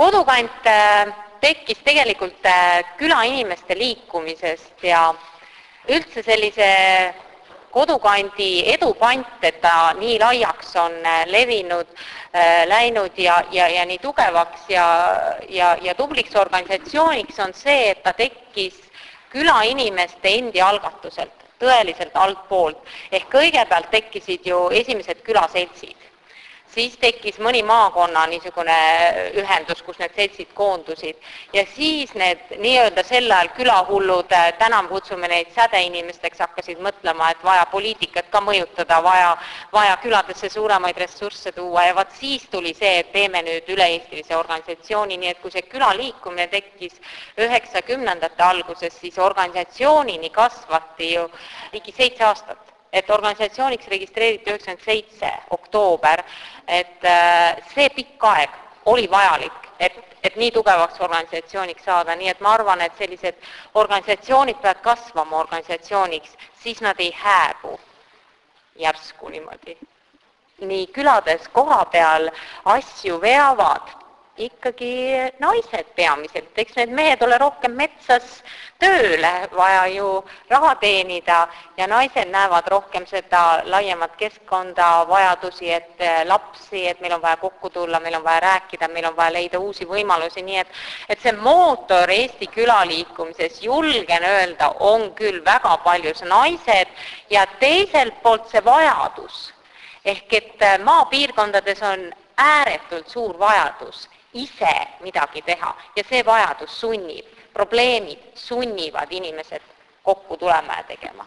kodukant äh, tekkis tegelikult äh, külainimeste liikumisest ja üldse sellise kodukandi edupant, et ta nii laiaks on äh, levinud, läinud ja, ja, ja nii tugevaks ja, ja, ja tubliks organisatsiooniks on see, et ta tekkis külainimeste endi algatuselt, tõeliselt altpoolt. ehk kõigepealt tekkisid ju esimesed külaseltsid siis tekkis mõni maakonna niisugune ühendus, kus need seltsid koondusid. Ja siis need nii-öelda sel ajal külahullud, äh, täna me kutsume neid sädeinimesteks, hakkasid mõtlema, et vaja poliitikat ka mõjutada, vaja, vaja küladesse suuremaid ressursse tuua. Ja vaat siis tuli see, et teeme nüüd üle-eestilise organisatsiooni, nii et kui see külaliikumine tekkis üheksakümnendate alguses, siis organisatsioonini kasvati ju ligi seitse aastat et organisatsiooniks registreeriti üheksakümmend seitse oktoober, et äh, see pikk aeg oli vajalik, et, et nii tugevaks organisatsiooniks saada, nii et ma arvan, et sellised organisatsioonid peavad kasvama organisatsiooniks, siis nad ei hääbu järsku niimoodi. nii külades koha peal asju veavad ikkagi naised peamiselt, eks need mehed ole rohkem metsas tööle, vaja ju raha teenida ja naised näevad rohkem seda laiemat keskkonda, vajadusi, et eh, lapsi, et meil on vaja kokku tulla, meil on vaja rääkida, meil on vaja leida uusi võimalusi, nii et et see mootor Eesti külaliikumises, julgen öelda, on küll väga paljus naised ja teiselt poolt see vajadus. Ehk et eh, maapiirkondades on ääretult suur vajadus ise midagi teha. Ja see vajadus sunnib, probleemid sunnivad inimesed kokku tulema ja tegema